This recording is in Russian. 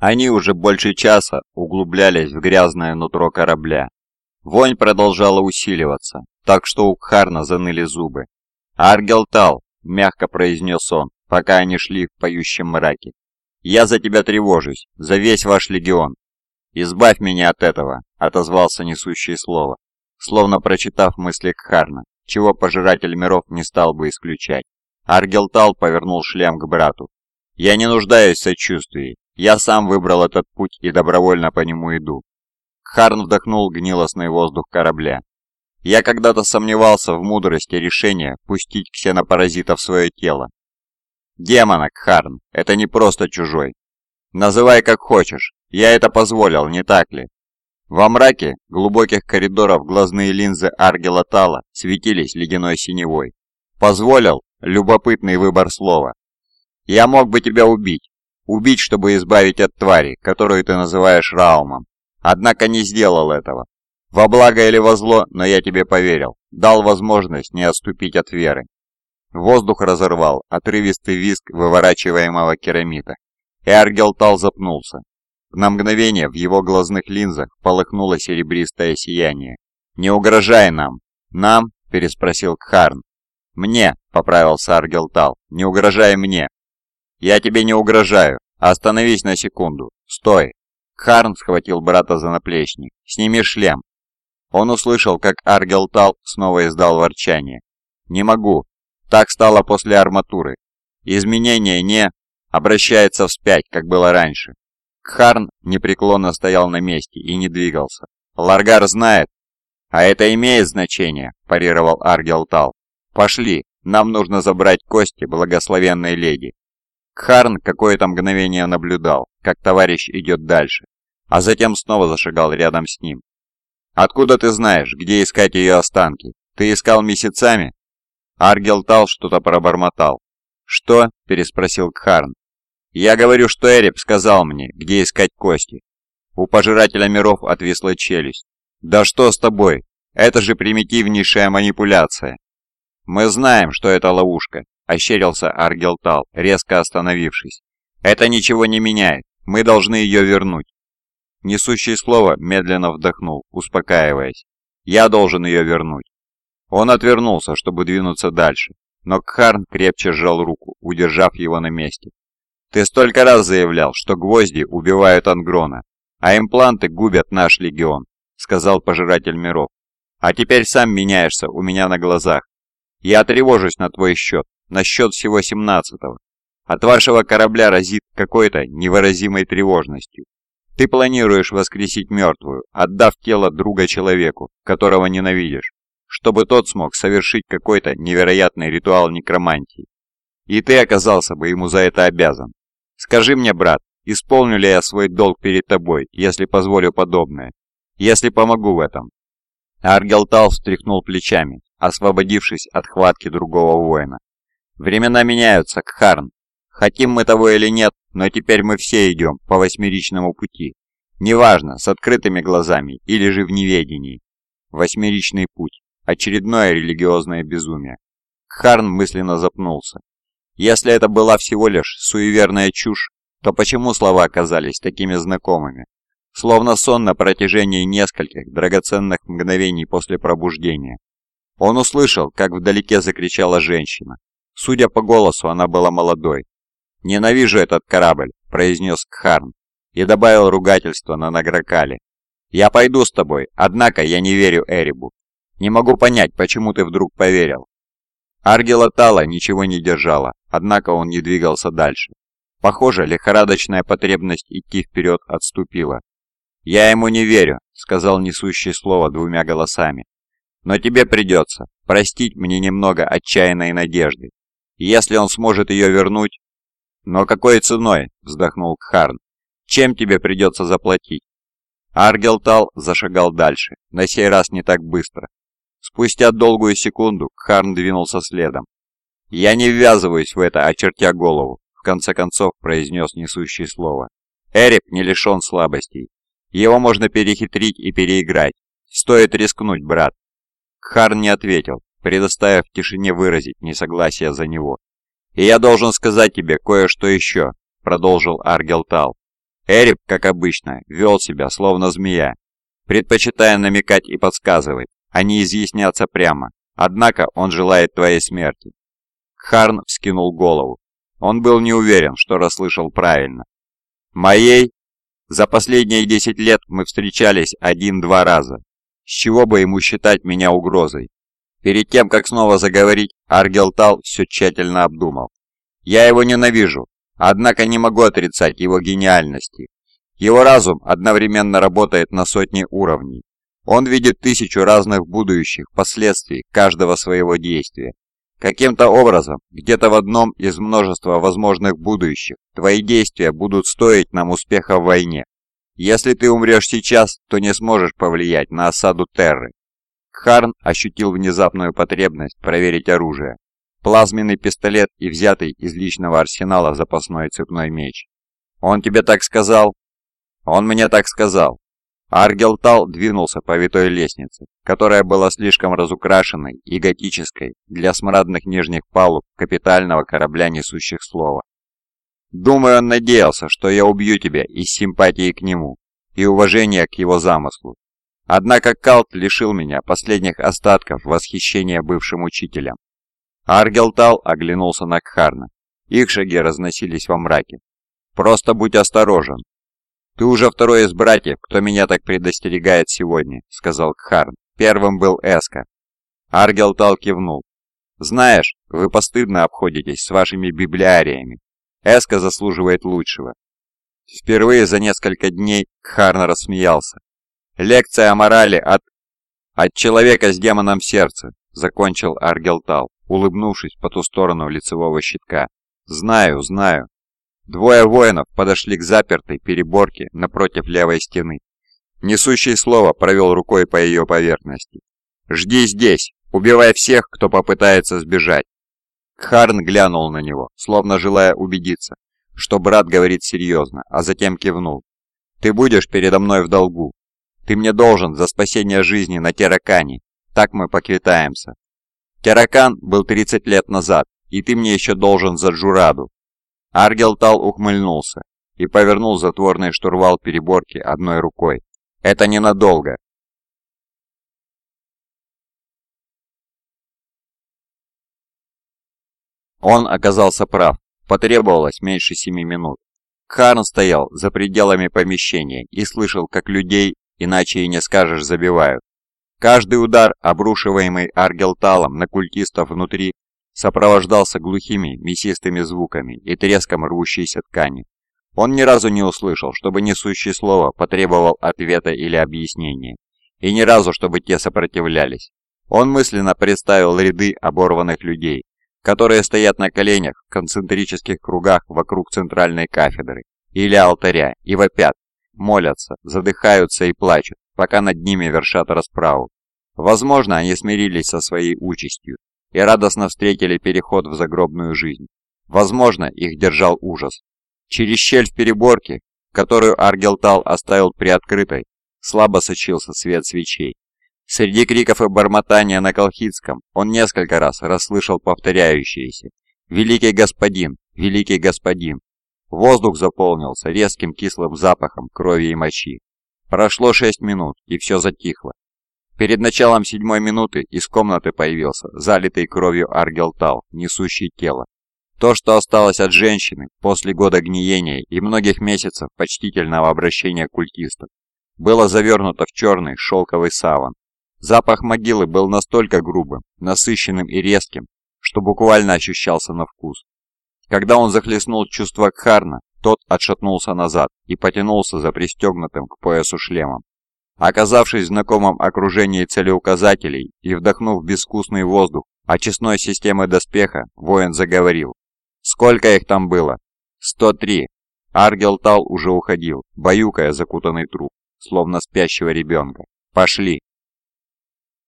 Они уже больше часа углублялись в грязное нутро корабля. Вонь продолжала усиливаться, так что у Кхарна заныли зубы. «Аргелтал!» — мягко произнес он, пока они шли в поющем мраке. «Я за тебя тревожусь, за весь ваш легион. Избавь меня от этого!» — отозвался несущий слово, словно прочитав мысли Кхарна, чего пожиратель миров не стал бы исключать. Аргелтал повернул шлем к брату. «Я не нуждаюсь в сочувствии. Я сам выбрал этот путь и добровольно по нему иду». Харн вдохнул гнилостный воздух корабля. «Я когда-то сомневался в мудрости решения пустить ксенопаразита в свое тело. Демонок, Харн, это не просто чужой. Называй как хочешь, я это позволил, не так ли?» Во мраке глубоких коридоров глазные линзы Аргела Тала светились ледяной синевой. «Позволил?» Любопытный выбор слова. «Я мог бы тебя убить. Убить, чтобы избавить от твари, которую ты называешь Раумом. Однако не сделал этого. Во благо или во зло, но я тебе поверил. Дал возможность не отступить от веры». Воздух разорвал отрывистый визг выворачиваемого керамита, и Аргелтал запнулся. На мгновение в его глазных линзах полыхнуло серебристое сияние. «Не угрожай нам!» «Нам?» – переспросил Кхарн. «Мне!» — поправился Аргелтал. «Не угрожай мне!» «Я тебе не угрожаю! Остановись на секунду! Стой!» Харн схватил брата за наплечник. «Сними шлем!» Он услышал, как Аргелтал снова издал ворчание. «Не могу. Так стало после арматуры. Изменение не... обращается вспять, как было раньше». Харн непреклонно стоял на месте и не двигался. «Ларгар знает». «А это имеет значение», – парировал Аргелтал. «Пошли, нам нужно забрать кости благословенной леди». Кхарн какое-то мгновение наблюдал, как товарищ идет дальше, а затем снова зашагал рядом с ним. «Откуда ты знаешь, где искать ее останки? Ты искал месяцами?» Аргелтал что-то пробормотал. «Что?» – переспросил Кхарн. «Я говорю, что Эреб сказал мне, где искать кости». У пожирателя миров отвисла челюсть. «Да что с тобой? Это же примитивнейшая манипуляция. «Мы знаем, что это ловушка», – ощерился Аргелтал, резко остановившись. «Это ничего не меняет. Мы должны ее вернуть». Несущий слово медленно вдохнул, успокаиваясь. «Я должен ее вернуть». Он отвернулся, чтобы двинуться дальше, но Кхарн крепче сжал руку, удержав его на месте. «Ты столько раз заявлял, что гвозди убивают Ангрона, а импланты губят наш легион», — сказал Пожиратель миров. «А теперь сам меняешься у меня на глазах. Я тревожусь на твой счет, на счет всего семнадцатого. От вашего корабля разит какой-то невыразимой тревожностью. Ты планируешь воскресить мертвую, отдав тело друга человеку, которого ненавидишь, чтобы тот смог совершить какой-то невероятный ритуал некромантии. И ты оказался бы ему за это обязан. Скажи мне, брат, исполню ли я свой долг перед тобой, если позволю подобное? Если помогу в этом?» Аргелтал встряхнул плечами, освободившись от хватки другого воина. «Времена меняются, Кхарн. Хотим мы того или нет, но теперь мы все идем по восьмеричному пути. Неважно, с открытыми глазами или же в неведении. Восьмеричный путь. Очередное религиозное безумие». Кхарн мысленно запнулся. Если это была всего лишь суеверная чушь, то почему слова оказались такими знакомыми? Словно сон на протяжении нескольких драгоценных мгновений после пробуждения. Он услышал, как вдалеке закричала женщина. Судя по голосу, она была молодой. «Ненавижу этот корабль», — произнес Кхарн и добавил ругательство на Награкале. «Я пойду с тобой, однако я не верю Эрибу. Не могу понять, почему ты вдруг поверил». Аргела Тала ничего не держала, однако он не двигался дальше. Похоже, лихорадочная потребность идти вперед отступила. «Я ему не верю», — сказал несущий слово двумя голосами. Но тебе придется простить мне немного отчаянной надежды. Если он сможет ее вернуть... Но какой ценой? Вздохнул Кхарн. Чем тебе придется заплатить? Аргелтал зашагал дальше, на сей раз не так быстро. Спустя долгую секунду Кхарн двинулся следом. «Я не ввязываюсь в это, очертя голову», — в конце концов произнес несущий слово. «Эрик не лишен слабостей. Его можно перехитрить и переиграть. Стоит рискнуть, брат. Харн не ответил, предоставив тишине выразить несогласие за него. «И я должен сказать тебе кое-что еще», — продолжил Аргелтал. Эрик, как обычно, вел себя, словно змея, предпочитая намекать и подсказывать, а не изъясняться прямо. Однако он желает твоей смерти. Харн вскинул голову. Он был не уверен, что расслышал правильно. «Моей? За последние десять лет мы встречались один-два раза. С чего бы ему считать меня угрозой?» Перед тем, как снова заговорить, Аргелтал все тщательно обдумал. «Я его ненавижу, однако не могу отрицать его гениальности. Его разум одновременно работает на сотни уровней. Он видит тысячу разных будущих последствий каждого своего действия. Каким-то образом, где-то в одном из множества возможных будущих, твои действия будут стоить нам успеха в войне. Если ты умрешь сейчас, то не сможешь повлиять на осаду Терры. Харн ощутил внезапную потребность проверить оружие. Плазменный пистолет и взятый из личного арсенала запасной цепной меч. «Он тебе так сказал?» «Он мне так сказал. Аргелтал двинулся по витой лестнице, которая была слишком разукрашенной и готической для смрадных нижних палуб капитального корабля несущих слова. «Думаю, он надеялся, что я убью тебя из симпатии к нему и уважения к его замыслу. Однако Калт лишил меня последних остатков восхищения бывшим учителем». Аргелтал оглянулся на Кхарна. Их шаги разносились во мраке. «Просто будь осторожен, «Ты уже второй из братьев, кто меня так предостерегает сегодня», — сказал Кхарн. Первым был Эска. Аргелтал кивнул. «Знаешь, вы постыдно обходитесь с вашими библиариями. Эска заслуживает лучшего». Впервые за несколько дней Кхарн рассмеялся. «Лекция о морали от... от человека с демоном в сердце», — закончил Аргелтал, улыбнувшись по ту сторону лицевого щитка. «Знаю, знаю. Двое воинов подошли к запертой переборке напротив левой стены. Несущий слово провел рукой по ее поверхности. «Жди здесь! Убивай всех, кто попытается сбежать!» Кхарн глянул на него, словно желая убедиться, что брат говорит серьезно, а затем кивнул. «Ты будешь передо мной в долгу. Ты мне должен за спасение жизни на Терракане. Так мы поквитаемся. Терракан был 30 лет назад, и ты мне еще должен за Джураду. Аргелтал ухмыльнулся и повернул затворный штурвал переборки одной рукой. «Это ненадолго». Он оказался прав. Потребовалось меньше семи минут. Харн стоял за пределами помещения и слышал, как людей, иначе и не скажешь, забивают. Каждый удар, обрушиваемый Аргелталом на культистов внутри, сопровождался глухими, мясистыми звуками и треском рвущейся ткани. Он ни разу не услышал, чтобы несущий слово потребовал ответа или объяснения, и ни разу, чтобы те сопротивлялись. Он мысленно представил ряды оборванных людей, которые стоят на коленях в концентрических кругах вокруг центральной кафедры или алтаря и вопят, молятся, задыхаются и плачут, пока над ними вершат расправу. Возможно, они смирились со своей участью и радостно встретили переход в загробную жизнь. Возможно, их держал ужас. Через щель в переборке, которую Аргелтал оставил приоткрытой, слабо сочился свет свечей. Среди криков и бормотания на колхидском он несколько раз расслышал повторяющиеся «Великий господин! Великий господин!». Воздух заполнился резким кислым запахом крови и мочи. Прошло шесть минут, и все затихло. Перед началом седьмой минуты из комнаты появился залитый кровью Аргелтал, несущий тело. То, что осталось от женщины после года гниения и многих месяцев почтительного обращения культистов, было завернуто в черный шелковый саван. Запах могилы был настолько грубым, насыщенным и резким, что буквально ощущался на вкус. Когда он захлестнул чувство Кхарна, тот отшатнулся назад и потянулся за пристегнутым к поясу шлемом. Оказавшись в знакомом окружении целеуказателей и вдохнув безвкусный воздух очистной системы доспеха, воин заговорил. «Сколько их там было?» «Сто три». Аргел Тал уже уходил, баюкая закутанный труп, словно спящего ребенка. «Пошли».